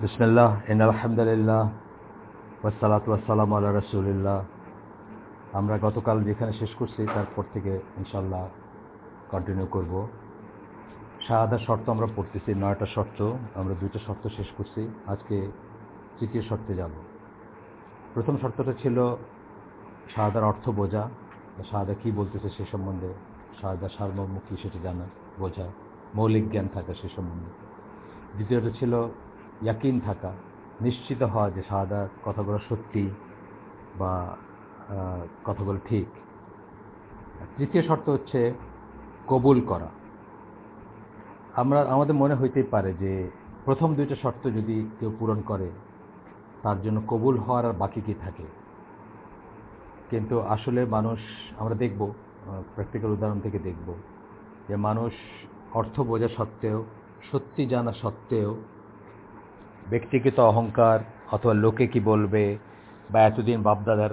বিসমিল্লাহ ইন আলহামদুলিল্লাহ ওয়াসালাত ওয়াসালাম আল্লাহ রসুলিল্লাহ আমরা গতকাল যেখানে শেষ করছি, তারপর থেকে ইনশাল্লাহ কন্টিনিউ করব। শাহাদার শর্ত আমরা পড়তেছি, নয়টা শর্ত, আমরা দুইটা শর্ত শেষ করছি, আজকে তৃতীয় শর্তে যাব। প্রথম শর্তটা ছিল শাহাদার অর্থ বোঝা। শাহাদা কী বলতেছে সে সম্বন্ধে? শাহাদা সারমর্ম কী সেটা জানা, বোঝা। মৌলিক জ্ঞান থাকা সে সম্বন্ধে। দ্বিতীয়টা ছিল ইয়াকিন থাকা, নিশ্চিত হওয়া যে শাহাদার কথাগুলো সত্যি বা কথাগুলো ঠিক। তৃতীয় শর্ত হচ্ছে কবুল করা। আমরা, আমাদের মনে হইতেই পারে যে প্রথম দুইটা শর্ত যদি কেউ পূরণ করে, তার জন্য কবুল হওয়ার আর বাকি কী থাকে? কিন্তু আসলে মানুষ, আমরা দেখব প্র্যাকটিক্যাল উদাহরণ থেকে দেখব যে মানুষ অর্থ বোঝা সত্ত্বেও, সত্যি জানা সত্ত্বেও ব্যক্তিগত অহংকার অথবা লোকে কি বলবে? বা এতদিন বাপদাদার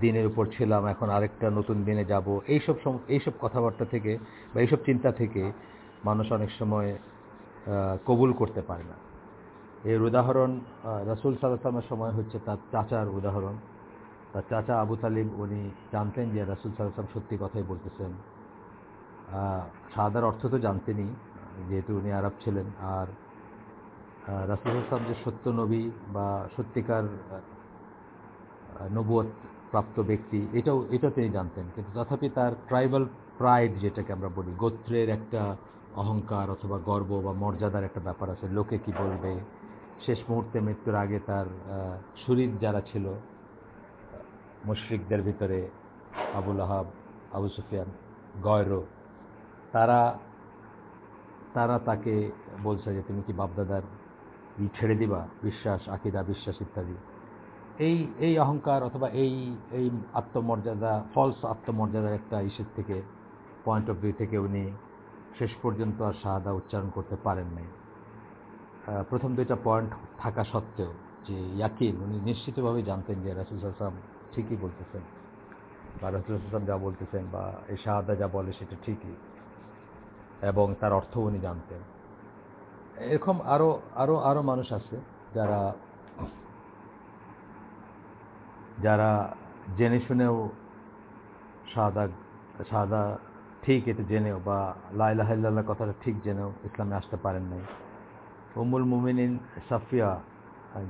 দিনের উপর ছিলাম, এখন আরেকটা নতুন দিনে যাব। এইসব এইসব কথাবার্তা থেকে বা এইসব চিন্তা থেকে মানুষ অনেক সময় কবুল করতে পারে না। এর উদাহরণ রসুল সাল্লামের সময় হচ্ছে তার চাচার উদাহরণ। তার চাচা আবু তালিব, উনি জানতেন যে রাসুল সাল্লাম সত্যি কথাই বলতেছেন। সাদার অর্থ তো জানতেনই, যেহেতু উনি আরব ছিলেন। আর রাসুল ইসলাম যে সত্য নবী বা সত্যিকার নবুয়ত প্রাপ্ত ব্যক্তি, এটাও, এটা তিনি জানতেন। কিন্তু তথাপি তার ট্রাইবাল প্রাইড যেটাকে আমরা বলি, গোত্রের একটা অহংকার অথবা গর্ব বা মর্যাদার একটা ব্যাপার আছে। লোকে কি বলবে? শেষ মুহূর্তে মৃত্যুর আগে তার শরীর যারা ছিল মুশরিকদের ভিতরে আবুল আহাব, আবু সুফিয়ান, গয়র, তারা তারা তাকে বলছে যে, তুমি কি বাপদাদার ছেড়ে দিবা, বিশ্বাস, আকিদা, বিশ্বাস ইত্যাদি। এই এই অহংকার অথবা এই এই আত্মমর্যাদা ফলস আত্মমর্যাদার একটা ইস্যুর থেকে পয়েন্ট অফ ভিউ থেকে উনি শেষ পর্যন্ত আর শাহাদা উচ্চারণ করতে পারেন নাই। প্রথম দুইটা পয়েন্ট থাকা সত্ত্বেও যে ইয়াকিন, উনি নিশ্চিতভাবে জানতেন যে রাসুল আসলাম ঠিকই বলতেছেন, বা রাসুল আসলাম যা বলতেছেন বা এই শাহাদা যা বলে সেটা ঠিকই, এবং তার অর্থ উনি জানতেন। এরকম আরও আরও আরও মানুষ আছে যারা যারা জেনে শুনেও সাদা সাদা ঠিক এটা জেনেও বা লাইলাহাল্লাহ কথাটা ঠিক জেনেও ইসলামে আসতে পারেন নাই। উমুল মুমিনিন সাফিয়া,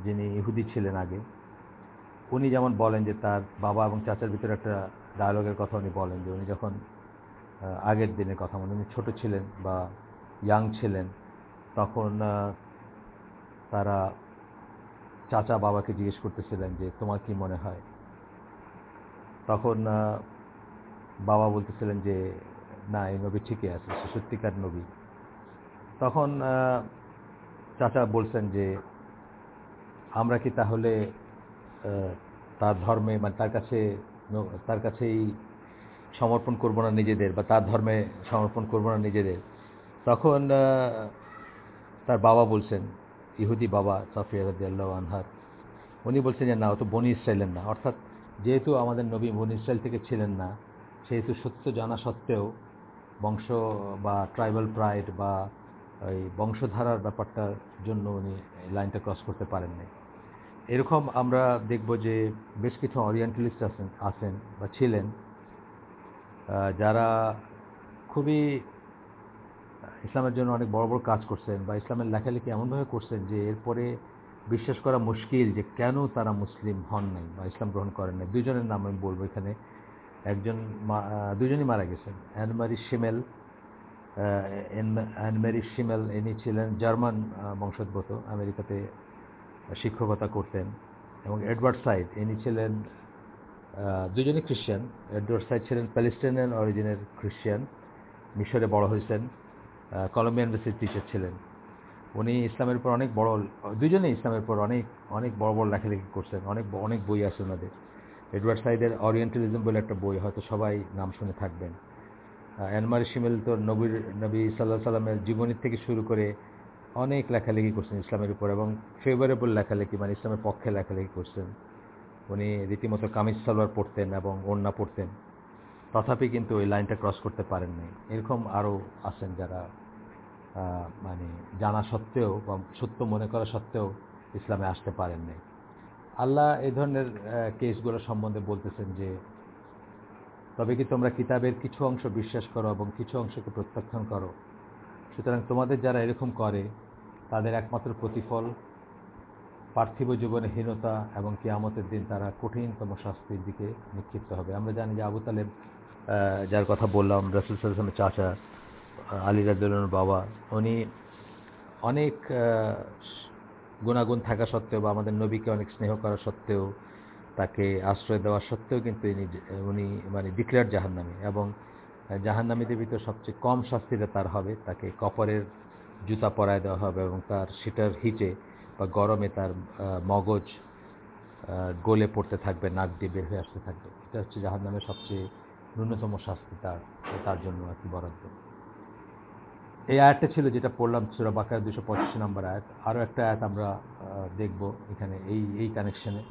যিনি ইহুদি ছিলেন আগে, উনি যেমন বলেন যে তার বাবা এবং চাচার ভিতরে একটা ডায়ালগের কথা উনি বলেন যে উনি যখন আগের দিনের কথা উনি ছোটো ছিলেন বা ইয়াং ছিলেন তখন তারা চাচা বাবাকে জিজ্ঞেস করতেছিলেন যে, তোমার কি মনে হয়? তখন বাবা বলতেছিলেন যে, না, এই নবী ঠিকই আছে, সে সত্যিকার নবী। তখন চাচা বলছেন যে, আমরা কি তাহলে তার ধর্মে মানে তার কাছে তার কাছেই সমর্পণ করব না নিজেদের, বা তার ধর্মে সমর্পণ করব না নিজেদের? তখন তার বাবা বলছেন, ইহুদি বাবা সাফিয়া রাদি আল্লাহ আনহার, উনি বলছেন যে, না, ও তো বনি ইসরায়েলের না। অর্থাৎ যেহেতু আমাদের নবী বনি ইসরায়েল থেকে ছিলেন না, সেহেতু সত্য জানা সত্ত্বেও বংশ বা ট্রাইবাল প্রাইড বা ওই বংশধারার ব্যাপারটার জন্য উনি লাইনটা ক্রস করতে পারেন নাই। এরকম আমরা দেখব যে বেশ কিছু অরিয়েন্টালিস্ট আছেন আছেন বা ছিলেন যারা খুবই ইসলামের জন্য অনেক বড় বড় কাজ করছেন বা ইসলামের লেখালেখি এমনভাবে করছেন যে এরপরে বিশ্বাস করা মুশকিল যে কেন তারা মুসলিম হন নাই বা ইসলাম গ্রহণ করেন নাই। দুজনের নাম আমি বলব এখানে। একজন দুজনই মারা গেছেন। অ্যানমারি শিমেল অ্যানমারি শিমেল, ইনি ছিলেন জার্মান বংশোদ্ভূত, আমেরিকাতে শিক্ষকতা করতেন। এবং এডওয়ার্ড সাইড ইনি ছিলেন দুজনই খ্রিশ্চান। এডওয়ার্ড সাইড ছিলেন প্যালেস্টাইনিয়ান অরিজিনের খ্রিশ্চান। মিশরে বড় হয়েছেন। কলম্বিয়া ইউনিভার্সিটির টিচার ছিলেন। উনি ইসলামের উপর অনেক বড় দুজনেই ইসলামের উপর অনেক অনেক বড় বড় লেখালেখি করছেন, অনেক অনেক বই আছে ওনাদের। এডওয়ার্ড সাইদের অরিয়েন্টালিজম বলে একটা বই, হয়তো সবাই নাম শুনে থাকবেন। অ্যানমার শিমেল তো নবীর, নবী সাল্লাহ সাল্লামের জীবনীর থেকে শুরু করে অনেক লেখালেখি করছেন ইসলামের উপর এবং ফেভারেবল লেখালেখি মানে ইসলামের পক্ষে লেখালেখি করছেন। উনি রীতিমতো কামিজ সালোয়ার পড়তেন এবং ওড়না পড়তেন। তথাপি কিন্তু ওই লাইনটা ক্রস করতে পারেন নাই এরকম আরও আছেন যারা মানে জানা সত্ত্বেও বা সত্য মনে করা সত্ত্বেও ইসলামে আসতে পারেন নাই আল্লাহ এই ধরনের কেসগুলো সম্বন্ধে বলতেছেন যে, তবে কি তোমরা কিতাবের কিছু অংশ বিশ্বাস করো এবং কিছু অংশকে প্রত্যাখ্যান করো? সুতরাং তোমাদের যারা এরকম করে, তাদের একমাত্র প্রতিফল পার্থিব জীবনে হীনতা এবং কেয়ামতের দিন তারা কঠিনতম শাস্তির দিকে নিক্ষিপ্ত হবে। আমরা জানি যে আবু তালেব যার কথা বললাম, রসুল সাল্লামের চাচা আলী রাজুল্লাহর বাবা, উনি অনেক গুণাগুণ থাকা সত্ত্বেও বা আমাদের নবীকে অনেক স্নেহ করা সত্ত্বেও তাকে আশ্রয় দেওয়া সত্ত্বেও কিন্তু উনি মানে ডিক্লেয়ার জাহান্নামী এবং জাহান্নামীদের ভিতরে সবচেয়ে কম শাস্তিটা তার হবে। তাকে কপরের জুতা পরায় দেওয়া হবে এবং তার সেটার হিটে বা গরমে তার মগজ গলে পড়তে থাকবে, নাক দিয়ে বের হয়ে আসতে থাকবে। এটা হচ্ছে জাহান্নামের সবচেয়ে ন্যূনতম শাস্তি তার তার জন্য আর কি বরাদ্দ। এই আয়াতটা ছিল যেটা পড়লাম সুরা বাকার দুশো পঁচিশ নম্বর আয়াত। আরও একটা আয়াত আমরা দেখব এখানে এই এই কানেকশনে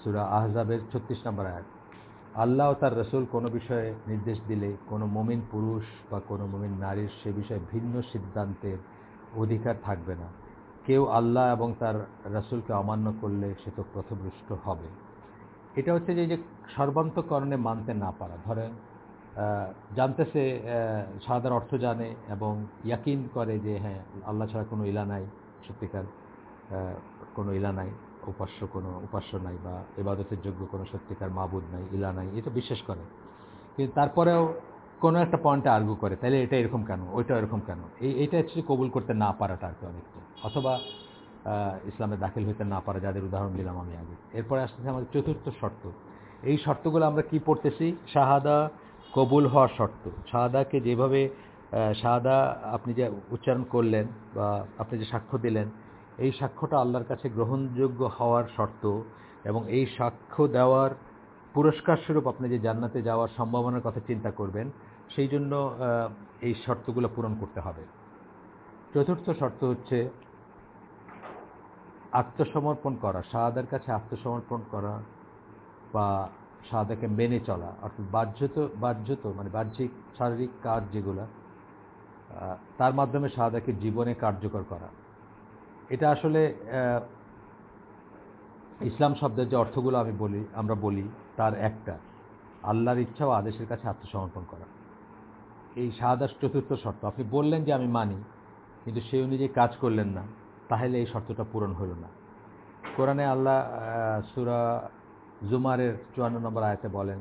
সুরা আহজাবের ছত্রিশ নম্বর আয়াত। আল্লাহ ও তার রসুল কোনো বিষয়ে নির্দেশ দিলে কোনো মমিন পুরুষ বা কোনো মমিন নারীর সে বিষয়ে ভিন্ন সিদ্ধান্তের অধিকার থাকবে না। কেউ আল্লাহ এবং তার রসুলকে অমান্য করলে সে তো প্রথভৃষ্ট হবে। এটা হচ্ছে যে যে সর্বান্তকরণে মানতে না পারা। ধরেন জানতেছে সাদার অর্থ জানে এবং ইয়াকিন করে যে হ্যাঁ আল্লাহ ছাড়া কোনো ইলা নাই, সত্যিকার কোনো ইলা নাই, উপাস্য কোনো, উপাস্য নাই বা এবাদতের যোগ্য কোনো সত্যিকার মাবুদ নাই, ইলা নাই, এটা বিশ্বাস করে। কিন্তু তারপরেও কোনো একটা পয়েন্টে আর্গু করে তাহলে এটা এরকম কেন? ওইটা এরকম কেন? এই, এইটা হচ্ছে কবুল করতে না পারাটা আর কি অনেকটা। অথবা ইসলামে দাখিল হইতে না পারা, যাদের উদাহরণ দিলাম আমি আগে। এরপরে আসতেছে আমাদের চতুর্থ শর্ত। এই শর্তগুলো আমরা কি পড়তেছি? শাহাদা কবুল হওয়ার শর্ত। শাহাদাকে যেভাবে শাহাদা আপনি যে উচ্চারণ করলেন বা আপনি যে সাক্ষ্য দিলেন, এই সাক্ষ্যটা আল্লাহর কাছে গ্রহণযোগ্য হওয়ার শর্ত এবং এই সাক্ষ্য দেওয়ার পুরস্কার স্বরূপ আপনি যে জান্নাতে যাওয়ার সম্ভাবনার কথা চিন্তা করবেন, সেই জন্য এই শর্তগুলো পূরণ করতে হবে। চতুর্থ শর্ত হচ্ছে আত্মসমর্পণ করা, শাহাদার কাছে আত্মসমর্পণ করা বা শাহাদাকে মেনে চলা, অর্থাৎ বাহ্যত বাহ্যত মানে বাহ্যিক, শারীরিক কাজ যেগুলো তার মাধ্যমে শাহাদাকে জীবনে কার্যকর করা। এটা আসলে ইসলাম শব্দের যে অর্থগুলো আমি বলি, আমরা বলি, তার একটা। আল্লাহর ইচ্ছা ও আদেশের কাছে আত্মসমর্পণ করা। এই শাহাদার চতুর্থ শর্ত। আপনি বললেন যে আমি মানি, কিন্তু সেই অনুযায়ী কাজ করলেন না। তাহলে এই শর্তটা পূরণ হলো না। কোরআনে আল্লাহ সুরা জুমারের চুয়ান্ন নম্বর আয়তে বলেন,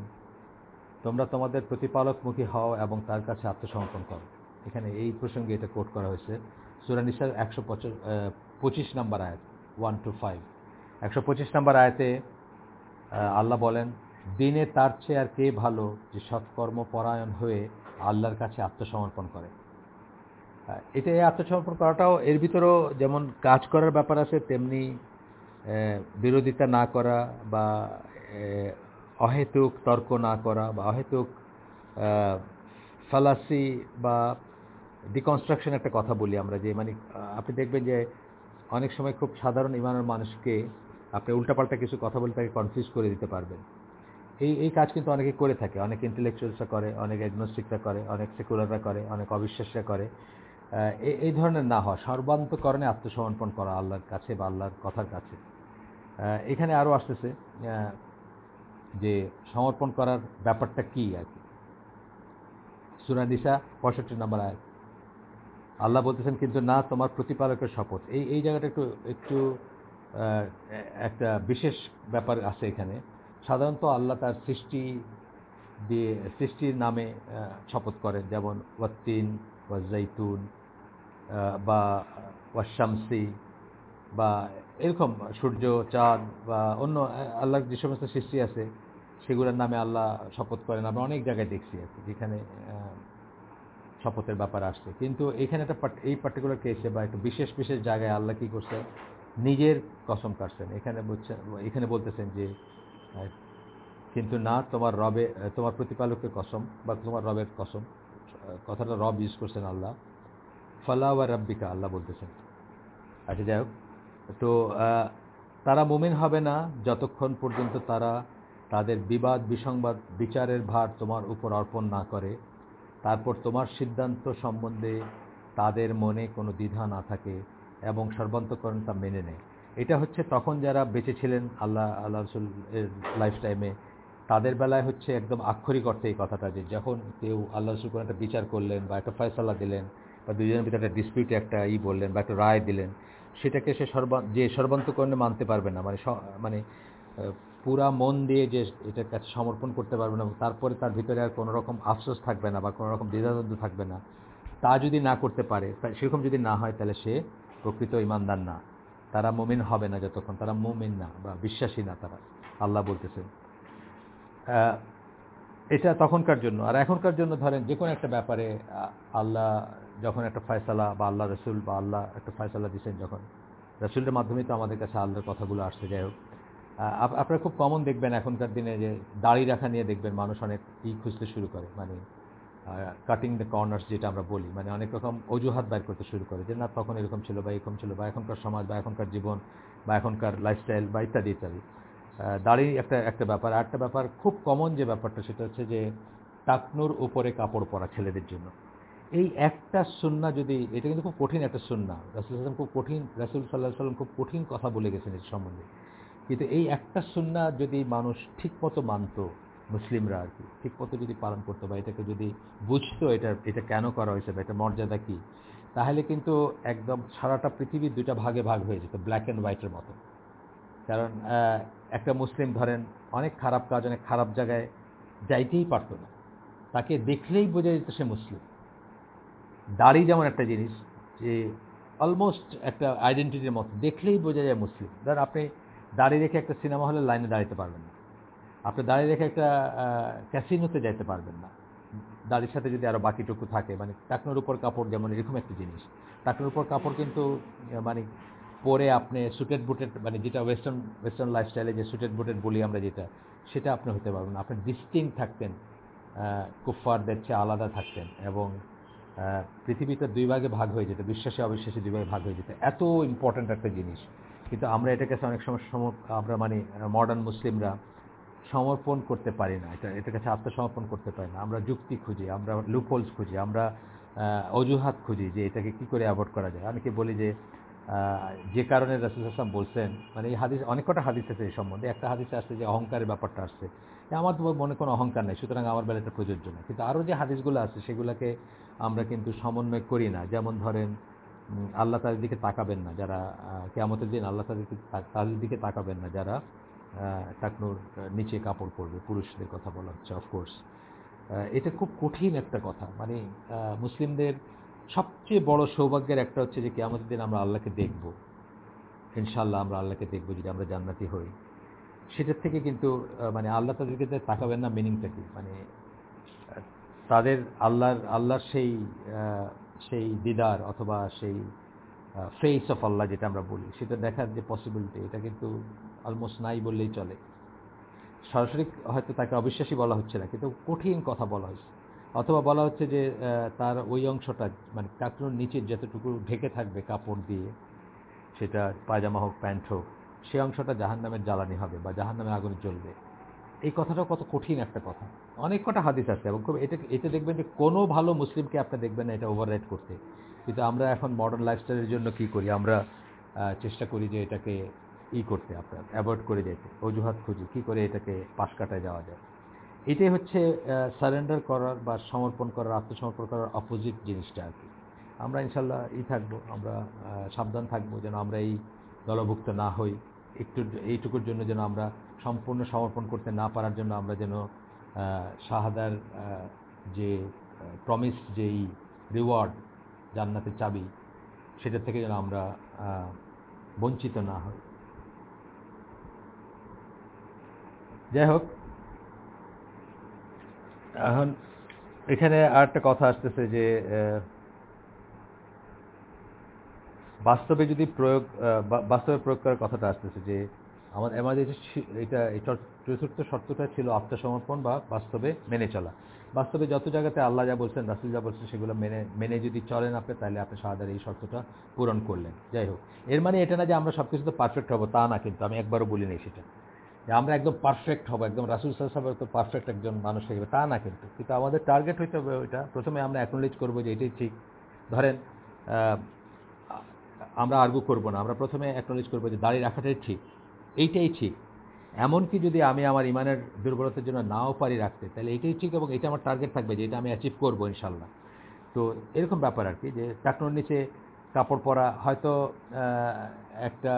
তোমরা তোমাদের প্রতিপালকমুখী হও এবং তার কাছে আত্মসমর্পণ করো। এখানে এই প্রসঙ্গে এটা কোট করা হয়েছে। সুরা সুরানিসার একশো পঁচিশ নম্বর আয়াত, ওয়ান টু ফাইভ। একশো পঁচিশ নম্বর আয়াতে আল্লাহ বলেন, দিনে তার চেয়ে আর কে ভালো যে সৎকর্ম পরায়ণ হয়ে আল্লাহর কাছে আত্মসমর্পণ করে? এটা এই আত্মসমর্পণ করাটাও এর ভিতরেও যেমন কাজ করার ব্যাপার আছে, তেমনি বিরোধিতা না করা বা অহেতুক তর্ক না করা বা অহেতুক ফালাসি বা ডিকনস্ট্রাকশন একটা কথা বলি আমরা যে মানে আপনি দেখবেন যে, অনেক সময় খুব সাধারণ ইমানের মানুষকে আপনি উল্টাপাল্টা কিছু কথা বলে তাকে কনফিউজ করে দিতে পারবেন। এই এই কাজ কিন্তু অনেকে করে থাকে। অনেক ইন্টেলেকচুয়ালসরা করে, অনেক অ্যাগনোস্টিকরা করে, অনেক সেকুলাররা করে, অনেক অবিশ্বাসরা করে। এই ধরনের না হওয়া, সর্বান্তকরণে আত্মসমর্পণ করা আল্লাহর কাছে বা আল্লাহর কথার কাছে। এখানে আরও আসতেছে যে সমর্পণ করার ব্যাপারটা কি আর কি। সুরাদিসা পঁয়ষট্টি নম্বর আয় আল্লাহ বলতেছেন, কিন্তু না, তোমার প্রতিপালকের শপথ। এই এই জায়গাটা একটু একটু একটা বিশেষ ব্যাপার আছে এখানে। সাধারণত আল্লাহ তার সৃষ্টি দিয়ে, সৃষ্টির নামে শপথ করেন, যেমন ওয়াত্তিন, ওয়াজাইতুন বা ওয়াশামসি বা এরকম সূর্য, চাঁদ, বা অন্য আল্লাহর যে সমস্ত সৃষ্টি আছে, সেগুলোর নামে আল্লাহ শপথ করেন। আমরা অনেক জায়গায় দেখছি আর যেখানে শপথের ব্যাপার আসছে। কিন্তু এখানে একটা এই পার্টিকুলার কেসে বা একটা বিশেষ বিশেষ জায়গায় আল্লাহ কী করছে? নিজের কসম কাটছেন। এখানে বলছেন এখানে বলতেছেন যে কিন্তু না, তোমার রবে, তোমার প্রতিপালকের কসম বা তোমার রবের কসম কথাটা রব ইউজ করছেন আল্লাহ। ফলা ওয়া রব্বিকা, আল্লাহ বলতেছেন। আচ্ছা যাই হোক। তো তারা মুমিন হবে না যতক্ষণ পর্যন্ত তারা তাদের বিবাদ, বিসংবাদ, বিচারের ভার তোমার উপর অর্পণ না করে। তারপর তোমার সিদ্ধান্ত সম্বন্ধে তাদের মনে কোনো দ্বিধা না থাকে এবং সর্বান্তকরণ তা মেনে নেয়। এটা হচ্ছে তখন যারা বেঁচে ছিলেন আল্লাহ আল্লাহ রসুল লাইফ টাইমে তাদের বেলায় হচ্ছে একদম আক্ষরিক অর্থে এই কথাটা যে যখন কেউ আল্লাহ রসুল কোনো একটা বিচার করলেন বা একটা ফয়সালা দিলেন বা দুজনের ভিতরে একটা ডিসপিউটে একটা ই বললেন বা একটা রায় দিলেন, সেটাকে সে সর্বা, যে সর্বান্তকরণে মানতে পারবে না মানে মানে পুরা মন দিয়ে যে এটার কাছে সমর্পণ করতে পারবে না তারপরে তার ভিতরে আর কোনো রকম আফসোস থাকবে না বা কোনো রকম দ্বিধাদ্বন্দ্ব থাকবে না, তা যদি না করতে পারে সেরকম যদি না হয় তাহলে সে প্রকৃত ইমানদার না। তারা মুমিন হবে না যতক্ষণ, তারা মুমিন না বা বিশ্বাসী না তারা, আল্লাহ বলতেছেন। এটা তখনকার জন্য। আর এখনকার জন্য ধরেন যে কোনো একটা ব্যাপারে আল্লাহ যখন একটা ফয়সালা বা আল্লাহ রসুল বা আল্লাহ একটা ফয়সালা দিচ্ছেন যখন রসুলের মাধ্যমে তো আমাদের কাছে আল্লাহর কথাগুলো আসতে যাই হোক আপনারা খুব কমন দেখবেন এখনকার দিনে যে দাড়ি রাখা নিয়ে দেখবেন মানুষ অনেক ই খুঁজতে শুরু করে। মানে কাটিং দ্য কর্নার্স যেটা আমরা বলি। মানে অনেক রকম অজুহাত বাইর করতে শুরু করে যে, না, তখন এরকম ছিল বা এরকম ছিল বা এখনকার সমাজ বা এখনকার জীবন বা এখনকার লাইফস্টাইল বা ইত্যাদি ইত্যাদি। দাড়ি একটা একটা ব্যাপার। একটা ব্যাপার, খুব কমন যে ব্যাপারটা, সেটা হচ্ছে যে টাকনুর উপরে কাপড় পরা ছেলেদের জন্য। এই একটা সুন্না যদি, এটা কিন্তু খুব কঠিন একটা সুন্না। রাসুল সাল্লাম খুব কঠিন, রাসুল সাল্লাহ সাল্লাম খুব কঠিন কথা বলে গেছেন এর সম্বন্ধে। কিন্তু এই একটা সুন্না যদি মানুষ ঠিক মতো মানত, মুসলিমরা আর কি ঠিক মতো যদি পালন করতো বা এটাকে যদি বুঝতো, এটা এটা কেন করা হয়েছে বা এটা মর্যাদা কী, তাহলে কিন্তু একদম সারাটা পৃথিবী দুইটা ভাগে ভাগ হয়ে যেত ব্ল্যাক অ্যান্ড হোয়াইটের মতো। কারণ একটা মুসলিম ধরেন, অনেক খারাপ কাজ, অনেক খারাপ জায়গায় যাইতেই পারত না। তাকে দেখলেই বোঝা যেত সে মুসলিম। দাড়ি যেমন একটা জিনিস, যে অলমোস্ট একটা আইডেন্টিটির মতো, দেখলেই বোঝা যায় মুসলিম। ধর আপনি দাঁড়িয়ে রেখে একটা সিনেমা হলে লাইনে দাঁড়াতে পারবেন না। আপনি দাঁড়িয়ে রেখে একটা ক্যাসিনোতে যাইতে পারবেন না। দাড়ির সাথে যদি আরও বাকিটুকু থাকে মানে টাকনোর উপর কাপড় যেমন এরকম একটা জিনিস। টাকনোর উপর কাপড় কিন্তু মানে পরে আপনি সুটেড বুটেড মানে যেটা ওয়েস্টার্ন ওয়েস্টার্ন লাইফস্টাইলে যে সুটেড বুটেড বলি আমরা যেটা, সেটা আপনি হতে পারবেন আপনি ডিস্টিং থাকতেন কুফফারদের চেয়ে আলাদা থাকতেন এবং পৃথিবীতে দুই ভাগে ভাগ হয়ে যেত, বিশ্বাসে অবিশ্বাসী দুই ভাগে ভাগ হয়ে যেত। এত ইম্পর্ট্যান্ট একটা জিনিস। কিন্তু আমরা এটার কাছে অনেক সময় সম, আমরা মানে মডার্ন মুসলিমরা সমর্পণ করতে পারি না। এটা, এটার কাছে আত্মসমর্পণ করতে পারি না। আমরা যুক্তি খুঁজি, আমরা লুপোলস খুঁজি, আমরা অজুহাত খুঁজি যে এটাকে কি করে অ্যাভয়েড করা যায়। অনেকে বলি যে যে কারণে রাসুল আসলাম বলছেন মানে এই হাদিস, অনেক কটা হাদিস আছে এই সম্বন্ধে। একটা হাদিসে আসছে যে অহংকারের ব্যাপারটা আসছে। আমার তো মনে কোনো অহংকার নেই, সুতরাং আমার বেলা এটা প্রযোজ্য না। কিন্তু আরও যে হাদিসগুলো আছে, সেগুলোকে আমরা কিন্তু সমন্বয় করি না। যেমন ধরেন আল্লাহ তাদের দিকে তাকাবেন না, যারা কেমতের দিন আল্লাহ তাদের তাদের দিকে তাকাবেন না, যারা টাকনোর নিচে কাপড় পরবে, পুরুষদের কথা বলা হচ্ছে অফকোর্স এটা খুব কঠিন একটা কথা। মানে মুসলিমদের সবচেয়ে বড় সৌভাগ্যের একটা হচ্ছে যে কেমতের দিন আমরা আল্লাহকে দেখব। ইনশাল্লাহ আমরা আল্লাহকে দেখব যদি আমরা জান্নাতি হই। সেটার থেকে কিন্তু মানে আল্লাহ তাদেরকে তাকাবেন না মিনিংটা কি? মানে তাদের আল্লাহর আল্লাহর সেই সেই দিদার অথবা সেই ফেস অফ আল্লাহ যেটা আমরা বলি, সেটা দেখার যে পসিবিলিটি এটা কিন্তু অলমোস্ট নাই বললেই চলে। সরাসরি হয়তো তাকে অবিশ্বাসী বলা হচ্ছে না, কিন্তু কঠিন কথা বলা হয়েছে। অথবা বলা হচ্ছে যে তার ওই অংশটা মানে কাকড়োর নিচের যতটুকু ঢেকে থাকবে কাপড় দিয়ে, সেটা পায়জামা হোক, প্যান্ট হোক, সে অংশটা জাহান নামের জ্বালানি হবে বা জাহান নামে আগুনে জ্বলবে। এই কথাটা কত কঠিন একটা কথা। অনেক কটা হাদিস আছে এবং এটা এতে দেখবেন যে কোনো ভালো মুসলিমকে আপনি দেখবেন না এটা ওভাররাইট করতে। কিন্তু আমরা এখন মডার্ন লাইফস্টাইলের জন্য কি করি? আমরা চেষ্টা করি যে এটাকে ই করতে, আপনার অ্যাভয়েড করে যেতে, অজুহাত খুঁজি, কী করে এটাকে পাশ কাটায় যাওয়া যায়। এটাই হচ্ছে সারেন্ডার করার বা সমর্পণ করার, আত্মসমর্পণ করার অপোজিট জিনিসটা আর কি। আমরা ইনশাল্লাহ ই থাকব, আমরা সাবধান থাকব যেন আমরা এই দলভুক্ত না হই। একটু এইটুকুর জন্য যেন আমরা সম্পূর্ণ সমর্পণ করতে না পারার জন্য আমরা যেন শাহাদার যে প্রমিস যেই রিওয়ার্ড জান্নাতের চাবি সেটা থেকে যেন আমরা বঞ্চিত না হই। যাই হোক এখন এখানে আর একটা কথা আসতেছে যে বাস্তবে যদি প্রয়োগ বাস্তবে প্রয়োগ করার কথাটা আসতেছে যে আমাদের আমাদের এটা চতুর্থ শর্তটা ছিল আত্মসমর্পণ বা বাস্তবে মেনে চলা। বাস্তবে যত জায়গাতে আল্লাহ যা বলছেন, রাসুল যা বলছেন, সেগুলো মেনে মেনে যদি চলেন আপনি, তাহলে আপনি শাহাদার এই শর্তটা পূরণ করলেন। যাই হোক, এর মানে এটা না যে আমরা সব কিছু তো পারফেক্ট হব, তা না কিন্তু, আমি একবারও বলি নেই সেটা। যে আমরা একদম পারফেক্ট হব, একদম রাসুল সাহেবের তো পারফেক্ট একজন মানুষ হয়ে তা না কিন্তু। কিন্তু আমাদের টার্গেট হইতে হবে ওইটা। প্রথমে আমরা অ্যাকনোলেজ করব যে এটাই ঠিক। ধরেন আমরা আর্গু করব না। আমরা প্রথমে অ্যাকনোলেজ করব যে দাড়ি রাখাটাই ঠিক। এইটাই ঠিক। এমনকি যদি আমি আমার ইমানের দুর্বলতার জন্য নাও পারি রাখতে, তাহলে এটাই ঠিক এবং এটা আমার টার্গেট থাকবে যে এটা আমি অ্যাচিভ করব ইনশাল্লাহ তো এরকম ব্যাপার আর কি যে টাকনোর নিচে কাপড় পরা হয়তো একটা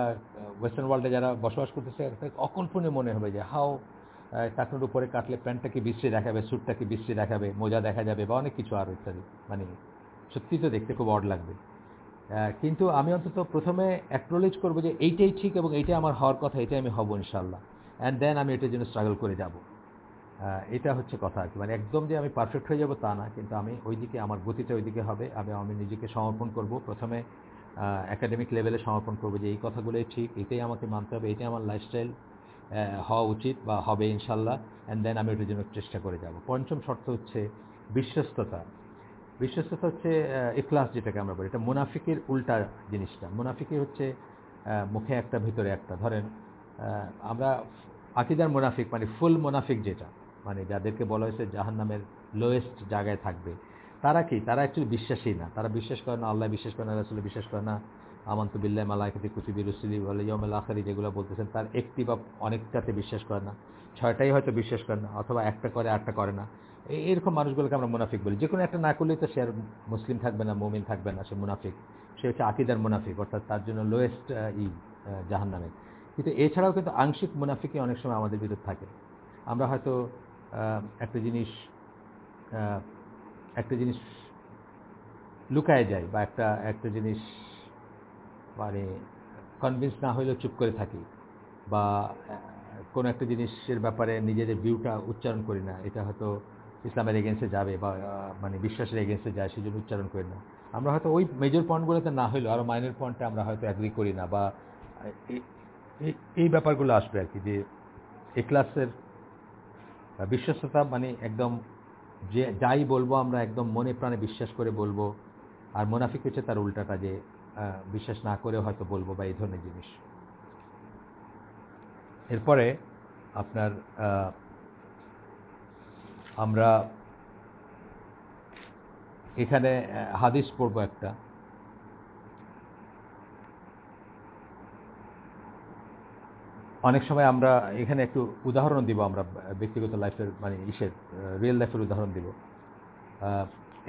ওয়েস্টার্ন ওয়ার্ল্ডে যারা বসবাস করতেছে, একটা অকল্পনীয় মনে হবে যে হাও টাকনোর উপরে কাটলে প্যান্টটা কি বিশ্রী দেখাবে স্যুটটা কি বিশ্রী দেখাবে, মোজা দেখা যাবে বা অনেক কিছু আরও ইত্যাদি। মানে সত্যি তো দেখতে খুব অড লাগবে। কিন্তু আমি অন্তত প্রথমে অ্যাকনোলেজ করব যে এইটাই ঠিক এবং এইটাই আমার হওয়ার কথা, এটাই আমি হব ইনশাল্লাহ অ্যান্ড দেন আমি এটার জন্য স্ট্রাগল করে যাব। এটা হচ্ছে কথা আর কি। মানে একদম যে আমি পারফেক্ট হয়ে যাব তা না, কিন্তু আমি ওইদিকে, আমার গতিটা ওইদিকে হবে, আমি আমি নিজেকে সমর্পণ করব প্রথমে। একাডেমিক লেভেলে সমর্পণ করব যে এই কথাগুলোই ঠিক, এটাই আমাকে মানতে হবে, এটাই আমার লাইফস্টাইল হওয়া উচিত বা হবে ইনশাল্লাহ অ্যান্ড দেন আমি এটার জন্য চেষ্টা করে যাব। পঞ্চম শর্ত হচ্ছে বিশ্বস্ততা। বিশ্বস্ততা হচ্ছে ইখলাস যেটাকে আমরা বলি। এটা মুনাফিকের উল্টা জিনিসটা। মুনাফিকের হচ্ছে মুখে একটা, ভিতরে একটা। ধরেন আমরা আকিদার মুনাফিক মানে ফুল মুনাফিক যেটা মানে যাদেরকে বলা হয়েছে জাহান নামের লোয়েস্ট জায়গায় থাকবে। তারা কি? তারা অ্যাকচুয়ালি বিশ্বাসী না। তারা বিশ্বাস করে না, আল্লাহ বিশ্বাস করে না, রাসুল বিশ্বাস করে না। আমন্ত বিল্লাহ মালাইকাতি কুতুবি রসুলি বলে ইয়মেল আখারি যেগুলো বলতেছেন, তার একটি বা অনেকটাতে বিশ্বাস করে না। ছয়টাই হয়তো বিশ্বাস করে না, অথবা একটা করে, আটটা করে না। এরকম মানুষগুলোকে আমরা মুনাফিক বলি। যে কোনো একটা না করলেই তো সে আর মুসলিম থাকবে না, মুমিন থাকবে না, সে মুনাফিক। সে হচ্ছে আকিদার মুনাফিক, অর্থাৎ তার জন্য লোয়েস্ট ই জাহান নামে কিন্তু এছাড়াও কিন্তু আংশিক মুনাফিকই অনেক সময় আমাদের ভিতর থাকে। আমরা হয়তো একটা জিনিস একটা জিনিস লুকায় যায় বা একটা একটা জিনিস মানে কনভিন্স না হইলেও চুপ করে থাকি বা, কোনো একটা জিনিসের ব্যাপারে নিজেদের ভিউটা উচ্চারণ করি না। এটা হয়তো ইসলামের এগেন্সে যাবে বা মানে বিশ্বাসের এগেন্সে যায় সেই জন্য উচ্চারণ করি না। আমরা হয়তো ওই মেজর পয়েন্টগুলোতে না হইলেও আরও মাইনর পয়েন্টে আমরা হয়তো অ্যাগ্রি করি না বা এই ব্যাপারগুলো আসবে আর কি যে, এ ক্লাসের বিশ্বস্ততা মানে একদম যে যাই বলব আমরা একদম মনে প্রাণে বিশ্বাস করে বলব, আর মোনাফিক হচ্ছে তার উল্টাটা যে বিশ্বাস না করে হয়তো বলব বা এই ধরনের জিনিস। এরপরে আপনার আমরা এখানে হাদিস পড়ব একটা। অনেক সময় আমরা এখানে একটু উদাহরণ দিব, আমরা ব্যক্তিগত লাইফের মানে ইসের রিয়েল লাইফের উদাহরণ দিব।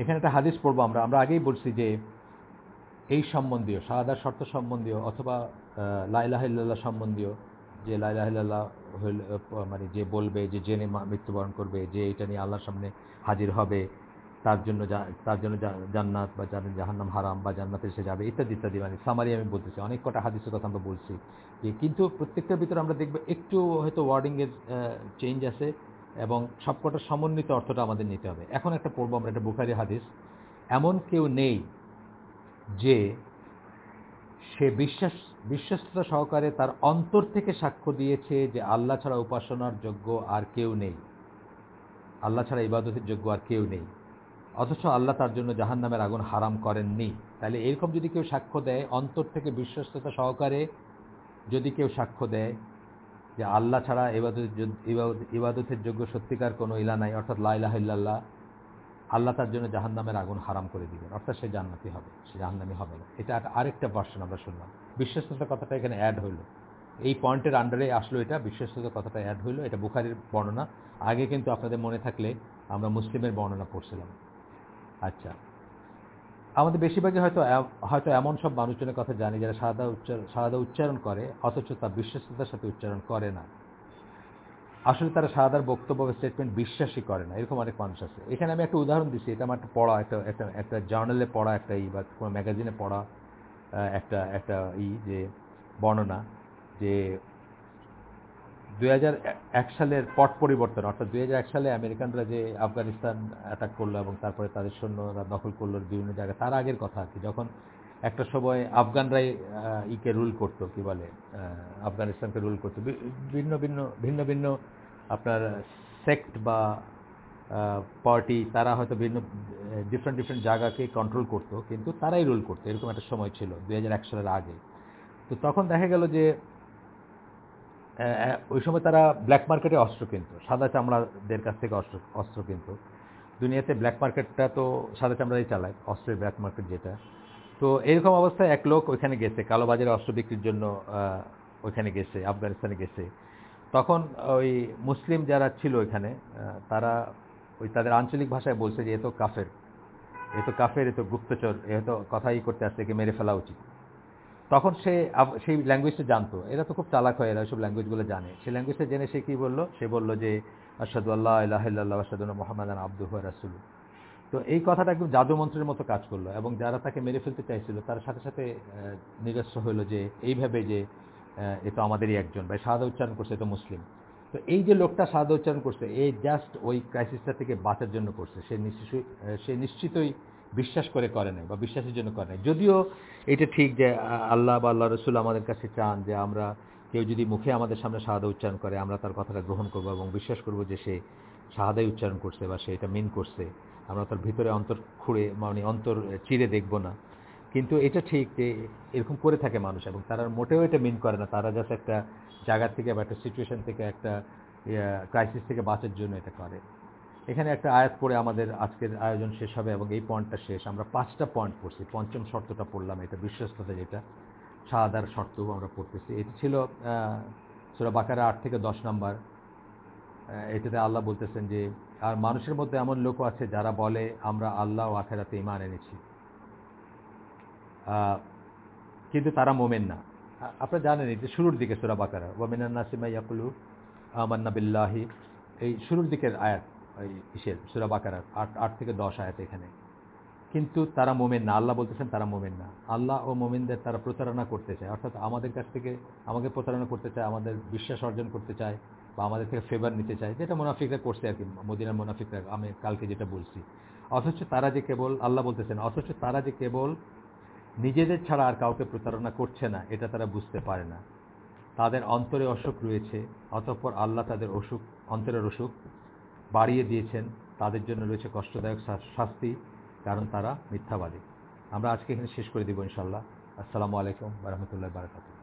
এখানে একটা হাদিস পড়ব আমরা। আমরা আগেই বলছি যে, এই সম্বন্ধীয় শাহাদার শর্ত সম্বন্ধীয় অথবা লাইলাহিল্লাহ সম্বন্ধীয়, যে লাইলাহিল্লাহ মানে যে বলবে, যে জেনে মৃত্যুবরণ করবে, যে এটা নিয়ে আল্লাহর সামনে হাজির হবে তার জন্য তার জন্য জান্নাত বা জাহান্নাম হারাম বা জান্নাতে এসে যাবে, ইত্যাদি ইত্যাদি মানে সামারি আমি বলতেছি। অনেক কটা হাদিসের কথা আমরা বলছি। কিন্তু প্রত্যেকটার ভিতরে আমরা দেখব একটু হয়তো ওয়ার্ডিংয়ের চেঞ্জ আছে এবং সবকটা সমন্বিত অর্থটা আমাদের নিতে হবে। এখন একটা পড়ব আমরা একটা বুখারি হাদিস। এমন কেউ নেই যে সে বিশ্বাস, বিশ্বস্ততা সহকারে তার অন্তর থেকে সাক্ষ্য দিয়েছে যে আল্লাহ ছাড়া উপাসনার যোগ্য আর কেউ নেই। আল্লাহ ছাড়া ইবাদতের যোগ্য আর কেউ নেই। অথচ আল্লাহ তার জন্য জাহান নামের আগুন হারাম করেননি। তাহলে এরকম যদি কেউ সাক্ষ্য দেয়, অন্তর থেকে বিশ্বস্ততা সহকারে যদি কেউ সাক্ষ্য দেয় যে আল্লাহ ছাড়া ইবাদতের ইবাদত- ইবাদতের যোগ্য সত্যিকার কোনো ইলা নাই, অর্থাৎ লাইলাহ ইল্লাল্লাহ, আল্লাহ তার জন্য জাহান্নামের আগুন হারাম করে দিবেন। অর্থাৎ সে জান্নাতি হবে, সে জাহান্নামি হবে না। এটা আরেকটা ভার্সন আমরা শুনলাম। বিশ্বস্ততার কথাটা এখানে অ্যাড হইল। এই পয়েন্টের আন্ডারে আসলো এটা বিশ্বস্ততার কথাটা অ্যাড হইল। এটা বুখারির বর্ণনা। আগে কিন্তু আপনাদের মনে থাকলে আমরা মুসলিমের বর্ণনা পড়ছিলাম। আচ্ছা। আমাদের বেশিরভাগই হয়তো হয়তো এমন সব মানুষজনের কথা জানি যারা সাদা উচ্চারণ সাদা উচ্চারণ করে, অথচ তা বিশ্বস্ততার সাথে উচ্চারণ করে না। আসলে তারা সাদার বক্তব্য বা স্টেটমেন্ট বিশ্বাসই করে না, এরকম অনেক মানুষ আছে। এখানে আমি একটা উদাহরণ দিচ্ছি এটা আমার একটা পড়া, একটা একটা একটা জার্নালে পড়া একটা ই, বা কোনো ম্যাগাজিনে পড়া একটা একটা ই যে বর্ণনা, যে দুই সালের পট পরিবর্তন, অর্থাৎ দুই সালে আমেরিকানরা যে আফগানিস্তান অ্যাটাক করল এবং তারপরে তাদের সৈন্যরা দখল করল বিভিন্ন জায়গায়, তার আগের কথা আর কি। যখন একটা সময় আফগানরাই ইকে রুল করতো, কি বলে আফগানিস্তানকে রুল করতো। ভিন্ন ভিন্ন ভিন্ন ভিন্ন আপনার সেক্ট বা পার্টি তারা হয়তো ভিন্ন ডিফারেন্ট ডিফারেন্ট জায়গাকে কন্ট্রোল করতো, কিন্তু তারাই রুল করতো। এরকম একটা সময় ছিল দুই সালের আগে। তো তখন দেখা গেল যে ওই সময় তারা ব্ল্যাক মার্কেটে অস্ত্র কিনতো। সাদা চামড়াদের কাছ থেকে অস্ত্র অস্ত্র কিনতো। দুনিয়াতে ব্ল্যাক মার্কেটটা তো সাদা চামড়াই চালায়, অস্ত্রের ব্ল্যাক মার্কেট যেটা। তো এরকম অবস্থায় এক লোক ওইখানে গেছে কালোবাজারে অস্ত্র বিক্রির জন্য ওইখানে গেছে, আফগানিস্তানে গেছে। তখন ওই মুসলিম যারা ছিল ওইখানে তারা ওই তাদের আঞ্চলিক ভাষায় বলছে যে, এ তো কাফের। এ তো কাফের, এ তো গুপ্তচর। এ তো কথাই করতে আসছে, একে মেরে ফেলা উচিত। তখন সে সেই ল্যাঙ্গুয়েজটা জানতো। এরা তো খুব চালাক হয় এরা সব ল্যাঙ্গুয়েজগুলো জানে। সেই ল্যাঙ্গুয়েজটা জেনে সে কী বলল? সে বলল যে আসাদু আল্লাহ ইলাহিল্লাহ আসাদুল্লাহ মোহাম্মদ আব্দুহ রাসুল তো এই কথাটা একদম জাদু মন্ত্রের মতো কাজ করল এবং যারা তাকে মেরে ফেলতে চাইছিল তার সাথে সাথে আহ, নিজস্ব হলো যে এইভাবে যে এ তো আমাদেরই একজন। বা সাদা উচ্চারণ করছে তো মুসলিম। তো এই যে লোকটা সাদা উচ্চারণ করছে এই জাস্ট ওই ক্রাইসিসটা থেকে বাঁচার জন্য করছে। সে নিশ্চয়ই সে নিশ্চিতই বিশ্বাস করে করে নাই বা বিশ্বাসের জন্য করে নাই। যদিও এটা ঠিক যে আল্লাহ বা আল্লাহ রসুল আমাদের কাছে চান যে আমরা কেউ যদি মুখে আমাদের সামনে শাহাদা উচ্চারণ করে, আমরা তার কথাটা গ্রহণ করব এবং বিশ্বাস করব যে সে শাহাদাই উচ্চারণ করছে বা সে এটা মিন করছে। আমরা তার ভিতরে অন্তর খুঁড়ে মানে অন্তর চিরে দেখব না। কিন্তু এটা ঠিক যে, এরকম করে থাকে মানুষ এবং তারা মোটেও এটা মিন করে না। তারা জাস্ট একটা জায়গা থেকে বা একটা সিচুয়েশন থেকে, একটা ক্রাইসিস থেকে বাঁচার জন্য এটা করে। এখানে একটা আয়াত পড়ে আমাদের আজকের আয়োজন শেষ হবে এবং এই পয়েন্টটা শেষ। আমরা পাঁচটা পয়েন্ট পড়ছি। পঞ্চম শর্তটা পড়লাম, এটা বিশ্বস্ততা যেটা। সাদার শর্ত আমরা পড়তেছি। এটি ছিল সুরা বাকারা আট থেকে দশ নাম্বার। এটাতে আল্লাহ বলতেছেন যে, আর মানুষের মধ্যে এমন লোকও আছে যারা বলে, আমরা আল্লাহ ও আখেরাতে ইমান এনেছি কিন্তু তারা মোমেন না। আপনারা জানেন যে শুরুর দিকে সুরা বাকারা ওয়ামিনান নাসিমা ইয়াকুলু, আমান্না এই শুরুর দিকের আয়াত এই ইসের, সুরা বাকারার আট আট থেকে দশ আয়াত এখানে। কিন্তু তারা মোমেন না, আল্লাহ বলতেছেন তারা মোমেন না। আল্লাহ ও মোমেনদের তারা প্রতারণা করতে চায়, অর্থাৎ আমাদের কাছ থেকে, আমাকে প্রতারণা করতে চায়, আমাদের বিশ্বাস অর্জন করতে চায়, বা আমাদের থেকে ফেভার নিতে চায়, যেটা মুনাফিকরা করছে আর কি, মদিনার মুনাফিকরা, আমি কালকে যেটা বলছি। অথচ তারা যে কেবল, আল্লাহ বলতেছেন, অথচ তারা যে কেবল নিজেদের ছাড়া আর কাউকে প্রতারণা করছে না, এটা তারা বুঝতে পারে না। তাদের অন্তরে অসুখ রয়েছে, অতঃপর আল্লাহ তাদের অসুখ, অন্তরের অসুখ বাড়িয়ে দিয়েছেন, তাদের জন্য রয়েছে কষ্টদায়ক শাস্তি, কারণ তারা মিথ্যাবাদী। আমরা আজকে এখানে শেষ করে দিব ইনশাল্লাহ আসসালামু আলাইকুম রহমতুল্লাহ বারকাত